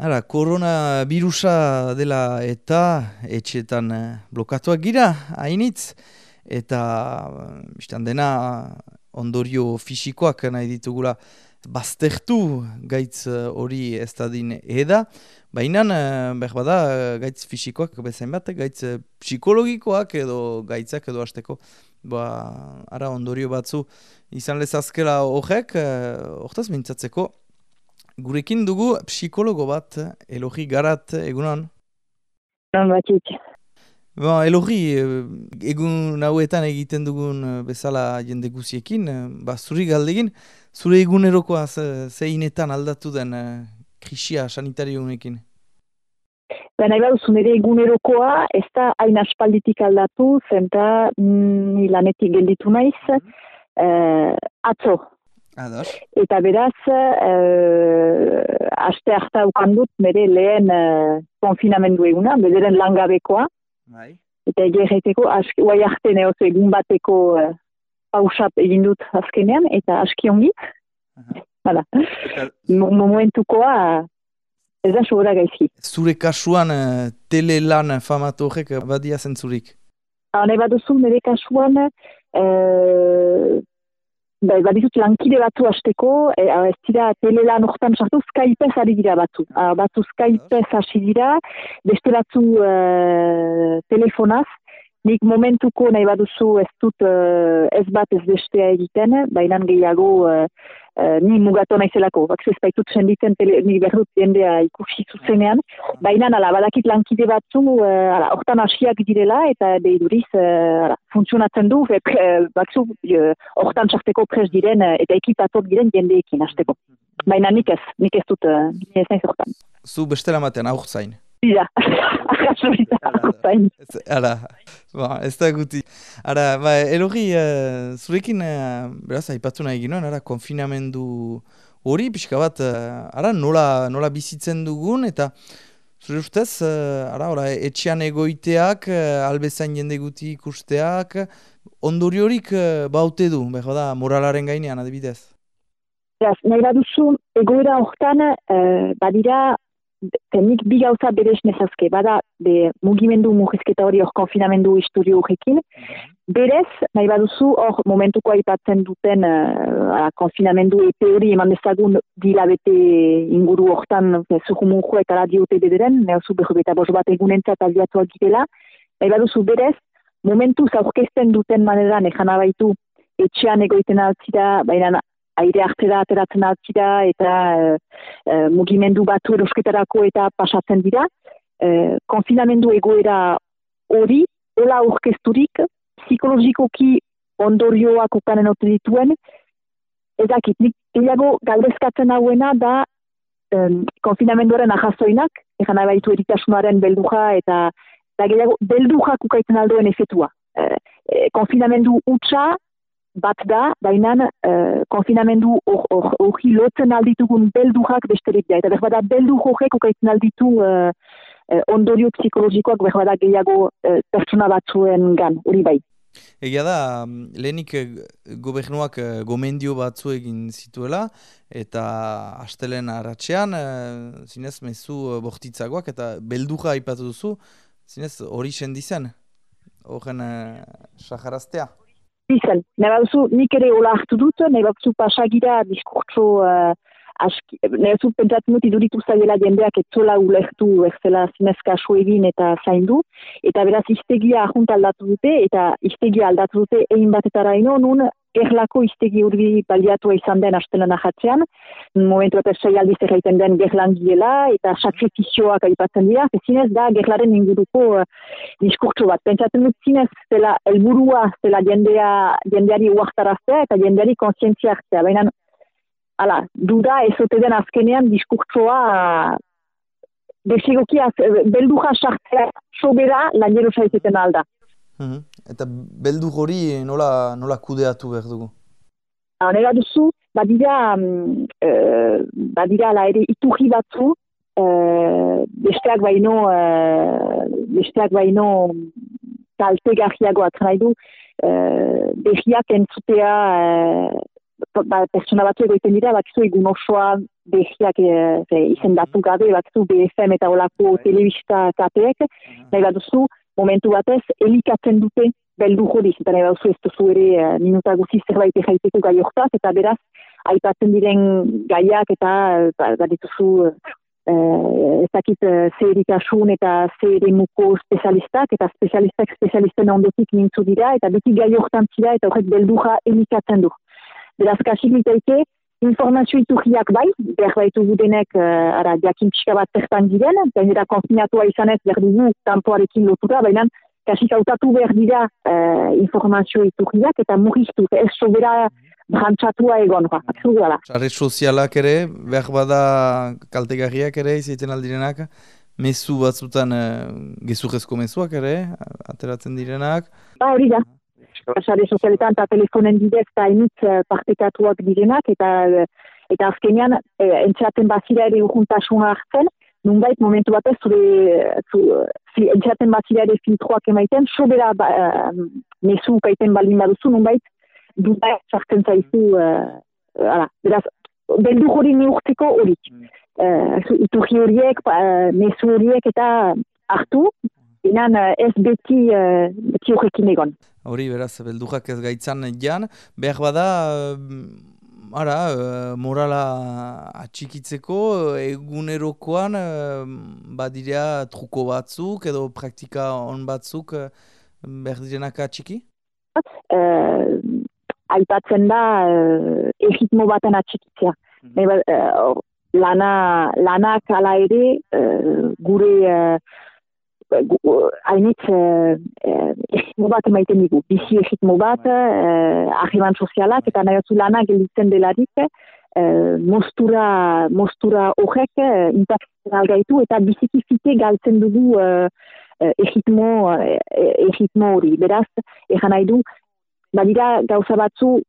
Ara, koronavirusa dela eta etxetan eh, blokatuak gira, hainitz, eta biztan dena ondorio fisikoak nahi ditugula baztertu gaitz hori ez da din eda, baina behar bada gaitz fisikoak bezain bat, gaitz psikologikoak edo gaitzak edo hasteko. Ba, ara ondorio batzu izan lezazkela horrek, hortaz mintzatzeko, Gurekin dugu psikologo bat, Elogi Garat, egunan? Non batik. Ba, Elogi, egun hauetan egiten dugun bezala jende guziekin, ba, zuri galdegin, zure egunerokoa zeinetan aldatu den krisia sanitario unekin? Ba, nahi bauzu, nire egunerokoa ez da hain aspalditik aldatu, zenta mm, lanetik gelditu naiz, mm -hmm. atzo, Eta beraz, uh, aste harta ukandut, bere lehen uh, konfinamendu eguna, bederen langabekoa. Bai. Eta egereteko, guai arte neoz egun bateko uh, pausat egin dut azkenean, eta aski ongi. Hala. Momentukoa, ez da sobera gaizki. Zure kasuan, uh, telelan famatu horrek badia zentzurik? Hane baduzu, nire kasuan, uh, Bai, badizut lankide batzu hasteko, e, ez dira telelan horretan sartu, Skype-ez ari dira batzu. batzu Skype-ez hasi dira, beste batzu e, telefonaz, nik momentuko nahi baduzu ez dut e, ez bat ez bestea egiten, baina gehiago e, uh, ni mugatu naizelako, bak ez baitut senditen tele, ni berrut jendea ikusi zuzenean, baina ala, badakit lankide batzu, uh, hortan hasiak direla, eta behiduriz, uh, funtzionatzen du, e, batzu, hortan uh, txarteko pres diren, eta ekipatot diren jendeekin hasteko. Baina nik ez, nik ez dut, uh, ez nahi zortan. Zu bestela maten aurtzain? Ja, Ara, ba, ez da guti. Ara, ba, elogi, uh, zurekin, uh, beraz, haipatu nahi ginoen, ara, konfinamendu hori, pixka bat, uh, ara, nola, nola bizitzen dugun, eta zure ustez, uh, ara, ora, etxean egoiteak, uh, albezain jende guti ikusteak, ondori horik uh, baute du, behar da, moralaren gainean, adibidez? Beraz, nahi baduzu, egoera hortan, uh, badira, nik bi gauza berez nezazke, bada de mugimendu mugizketa hori hor konfinamendu historio horrekin. Mhm. Berez, nahi baduzu hor momentuko aipatzen duten uh, konfinamendu epe hori eman dezagun dilabete inguru hortan zuhumunko eta radiote bederen, neozu behu beta bos bat egunentzat aldiatuak girela. Nahi baduzu berez, momentu zaurkezten duten maneran ejan abaitu etxean egoiten altzira, baina aire artera ateratzen altzira eta e, mugimendu batu erosketarako eta pasatzen dira. E, konfinamendu egoera hori, hola orkesturik, psikologikoki ondorioak okanen ote dituen, ezakit, nik gehiago galdezkatzen hauena da um, konfinamenduaren ahazoinak, egan abaitu eritasunaren belduja eta da gehiago beldujak ukaitzen aldoen efetua. E, konfinamendu utxa, bat da, baina uh, konfinamendu hori lotzen alditugun beldurak besterik da. Eta berbada beldu horrek okaitzen alditu uh, uh, ondorio psikologikoak berbada gehiago uh, pertsona batzuen gan, hori bai. Egia da, lehenik gobernuak gomendio batzu egin zituela, eta astelen aratzean, zinez, mezu bortitzagoak, eta belduja aipatu duzu, zinez, hori sendizen, horren saharaztea. Bizan, nahi batzu, nik ere hola hartu dut, nahi batzu pasagira diskurtso, uh, aski, nahi batzu pentsatzen dut iduritu zaila jendeak etzola ulertu erzela zinezka egin eta zaindu, eta beraz iztegia ahunt aldatu dute, eta iztegia aldatu dute egin batetara ino, nun gerlako iztegi urbi baliatua izan den astelan ahatzean, momentu eta sei aldiz erraiten den gerlan giela, eta sakrifizioak aipatzen dira, zinez da gerlaren inguruko uh, diskurtso bat. Pentsatzen dut zinez, zela elburua, zela jendea, jendeari uartaraztea eta jendeari konsientzia hartzea. Baina, ala, duda ezote den azkenean diskurtsoa uh, desigokia, belduja sartzea sobera lanjero saizeten alda. Mhm. Eta beldu hori nola, nola kudeatu behar dugu? Honera duzu, badira, e, badira la ere iturri batzu, e, besteak baino, e, besteak baino talte garriagoak nahi du, e, behiak entzutea, e, ba, pertsona batzu egoiten dira, bakizu egun osoa behiak e, izendatu gabe, batzu BFM eta olako Bai. telebista kateek, nahi bat duzu, momentu batez, elikatzen dute beldu jodiz, eta nahi bat duzu ez duzu ere e, minuta guzi zerbait jaiteko gai hortaz, eta beraz, aipatzen diren gaiak eta ba, bat dituzu eh, ez dakit eh, ze eta ze eremuko spezialistak, eta spezialistak spezialisten ondotik mintzu dira, eta beti gai hortan zira, eta horrek beldurra elikatzen du. Beraz, kasik mitaike, informazio iturriak bai, behar baitu gudenek, uh, ara, jakin pixka bat zertan diren, gainera konfinatua izanez, behar dugu tampoarekin lotura, baina kasik hautatu behar dira uh, informazio iturriak, eta murriztu, ez sobera brantzatua egon, ba, akzu gara. Sare sozialak ere, behar bada kaltegarriak ere, izaiten aldirenak, mezu batzutan uh, gezurrezko mezuak ere, ateratzen direnak. Ba, hori da. Sare sozialetan eta telefonen bidez eta hainitz eh, partekatuak direnak, eta eh, eta azkenean e, entzaten bazira ere urguntasuna hartzen, nunbait momentu batez zure zu, zi, entzaten bazira ere filtroak emaiten, sobera ba, uh, mezu ukaiten baldin baduzu, nunbait duda sartzen zaizu, uh, ala, beraz, beldu hori neurtzeko hori. Uh, iturri horiek, uh, mezu horiek eta hartu, Inan ez beti, uh, beti horrekin egon. Hori, beraz, beldurrak ez gaitzan jan, behar bada, uh, ara, morala atxikitzeko, egunerokoan, badirea truko batzuk edo praktika on batzuk behar direnak atxiki? Uh, aipatzen da, uh, egitmo baten atxikitzea. Mm -hmm. uh, lana, lanak ala ere, uh, gure... Uh, hainitz egitmo bat emaiten digu. Bizi egitmo bat, eh, sozialak eta nahi atzu lanak gelditzen delarik, eh, mostura, mostura horrek impactzen algaitu eta biziki fite galtzen dugu eh, egitmo, egitmo hori. Beraz, egan nahi du, badira gauza batzu,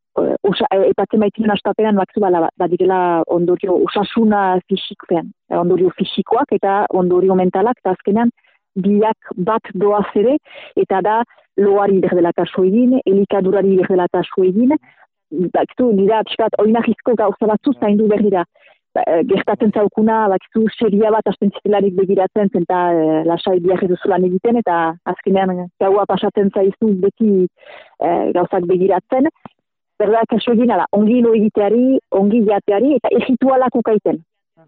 usa, epatzen baitinen astapenan batzu bala, badirela ondorio osasuna fisikoen, ondorio fisikoak eta ondorio mentalak, eta azkenean, biak bat doaz ere, eta da loari berdela kasu egin, elikadurari berdela kasu egin, bakizu, nira pixkat oinahizko gauza batzu zaindu berdira. Ba, e, gertatzen zaukuna, bakizu, seria bat astentzitelarik begiratzen, zenta e, lasai biak eduzulan egiten, eta azkenean gaua pasatzen zaizu beti e, gauzak begiratzen. Berda, kasu egin, ala, ongi lo egiteari, ongi jateari, eta egitualak ukaiten.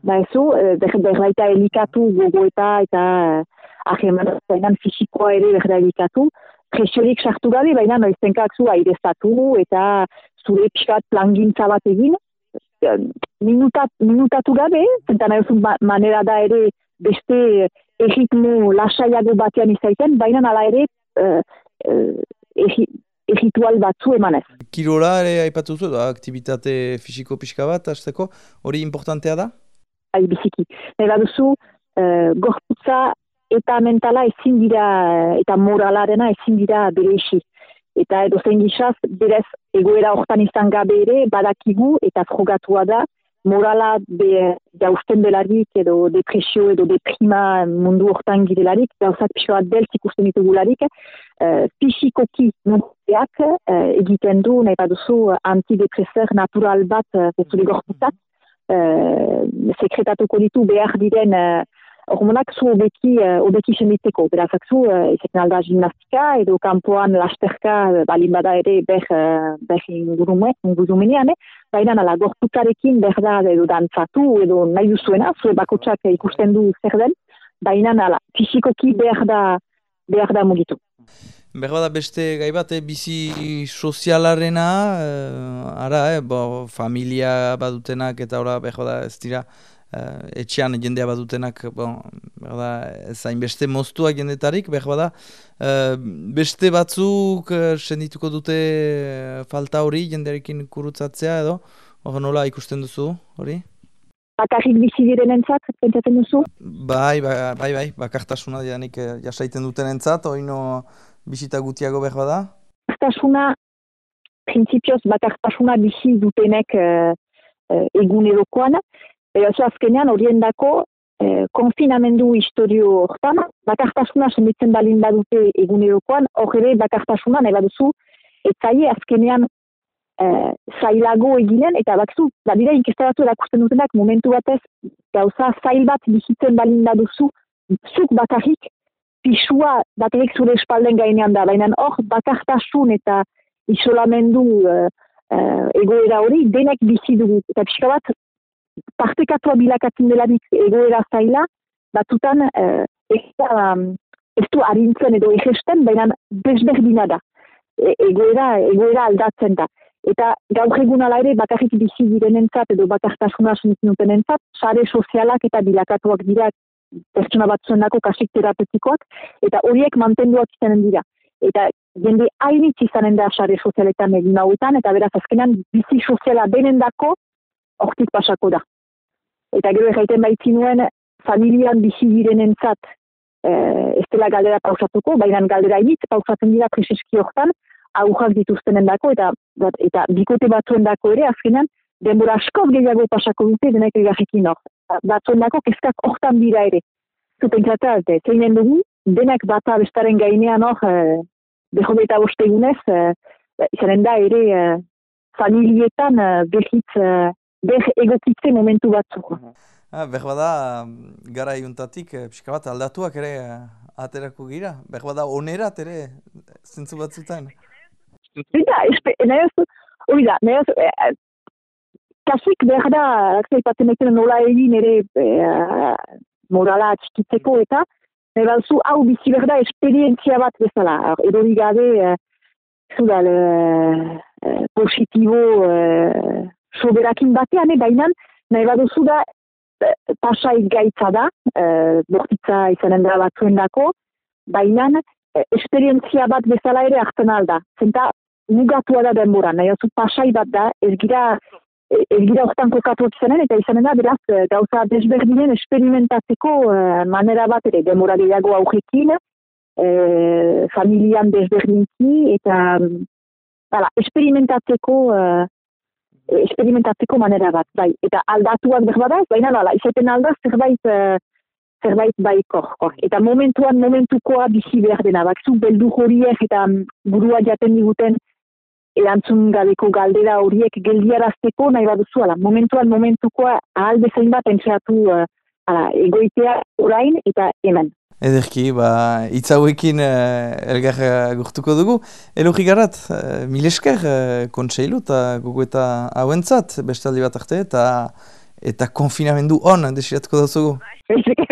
Ba ezu, e, berbaita elikatu gogoeta eta aheman zainan fisikoa ere berda elikatu, presiorik sartu gabe, baina noiztenkak zu airezatu eta zure pixkat plangintza bat egin, minutat, minutatu gabe, zenta nahi manera da ere beste egitmu lasaiago batean izaiten, baina nala ere uh, uh, egitual batzu emanez. Kirola ere aipatu zu, aktivitate fisiko pixka bat, azteko, hori importantea da? Ai, biziki. Nahi baduzu, uh, gorputza eta mentala ezin dira, eta moralarena ezin dira bere isi. Eta edo zein gizaz, berez egoera hortan izan gabe ere, badakigu eta frogatua da, morala be, jausten delarik edo depresio edo deprima mundu hortan girelarik, gauzak pixo bat beltz ikusten ditugularik, uh, fisikoki munduak uh, egiten du, nahi baduzu, antidepreser natural bat uh, gorputzak, uh, sekretatuko ditu behar diren hormonak zu obeki, uh, obeki semitzeko. Berazak zu, izaten alda gimnastika edo kanpoan lasterka balin bada ere ber, uh, ber ingurumenean, eh? baina nala gorputarekin berda edo dantzatu edo nahi duzuena, zure bakotsak ikusten du zer den, baina nala fizikoki behar da, behar da mugitu. Behar da beste gai bat, eh, bizi sozialarena, eh, ara, eh, bo, familia badutenak eta ora behar da ez dira, uh, etxean jendea badutenak, bon, da, zain beste moztuak jendetarik, behar bada, uh, beste batzuk uh, sendituko dute falta hori jendearekin kurutzatzea edo, hori nola ikusten duzu hori? Bakarrik bizi diren entzat, pentsatzen duzu? Bai, bai, bai, bai, bakartasuna janik jasaiten duten entzat, hori no bisita gutiago behar bada? Bakartasuna, prinsipioz bakartasuna bizi dutenek uh, uh, edokoan, Eta azkenean horien dako eh, konfinamendu historio hortan, bakartasuna senditzen balin badute egunerokoan, hor ere bakartasuna nahi baduzu, etzaie azkenean zailago eginen, eta bakzu, badira inkestaratu erakusten dutenak momentu batez, gauza zail bat bizitzen balin duzu, zuk bakarrik, pisua bakarrik zure espalden gainean da, baina hor bakartasun eta isolamendu uh, uh, egoera hori denek bizi dugu. Eta pixka bat, partekatua bilakatzen delarik egoera zaila, batutan uh, ez, um, ez du harintzen edo egesten, baina desberdina da. E, egoera, egoera aldatzen da. Eta gaur egun ala ere bakarrik bizi direnentzat edo bakartasuna sunitzen entzat, sare sozialak eta bilakatuak dira pertsona batzuen dako kasik terapetikoak, eta horiek mantenduak izanen dira. Eta jende hainitz izanen da sare sozialetan egin hauetan, eta beraz azkenan bizi soziala denen dako hortik pasako da. Eta gero erraiten baitzi nuen, familian bizi direnentzat eh, ez dela galdera pausatuko, baina galdera egit, pausatzen dira preseski hortan, aujak dituztenen dako, eta, eta bikote batzuen dako ere, azkenan, denbora askoz gehiago pasako dute denek egajekin hor. Batzuen dako, kezkak hortan dira ere. Zuten krata, zeinen dugu, denak bata bestaren gainean hor, eh, beho beta boste egunez, eh, izanen da ere, eh, familietan eh, behitz, eh, beh egokitze momentu batzuk. Ah, Beh bada, gara iuntatik, eh, pixka bat aldatuak ere eh, aterako gira. Beh bada, onerat ere, zentzu batzutan. Eta, oso, hori da, oso, eh, kasik behar da, paten ekene nola egin ere eh, morala txikitzeko eta, nahi balzu, hau bizi behar da, esperientzia bat bezala. Edo gabe, eh, zuda, eh, positibo, eh, soberakin batean, eh, baina, nahi baduzu da, pasai gaitza da, e, bortitza izanen da batzuen dako, baina esperientzia bat bezala ere hartzen alda. Zenta mugatua da denbora, nahi oso pasai bat da, ez gira, ez gira hortan kokatu izanen, eta izanen da, beraz, gauza desberdinen esperimentatzeko manera bat ere, denbora gehiago augekin, e, familian desberdinki, eta hala, esperimentatzeko esperimentatzeko manera bat, bai. Eta aldatuak berbada, baina nala, izaten alda zerbait, uh, zerbait baiko. Eta momentuan, momentukoa bizi behar dena, bakzu beldu horiek eta mm, burua jaten diguten erantzun gabeko galdera horiek geldiarazteko nahi baduzu, ala, momentuan, momentukoa ahal bezain bat entxeatu uh, egoitea orain eta hemen. Ederki, ba, itzauekin uh, elgar uh, gurtuko dugu. Elogi garat, uh, mil esker uh, kontseilu eta gugu eta hauentzat, bestaldi bat arte, eta eta konfinamendu on desiratuko dauzugu. Esker,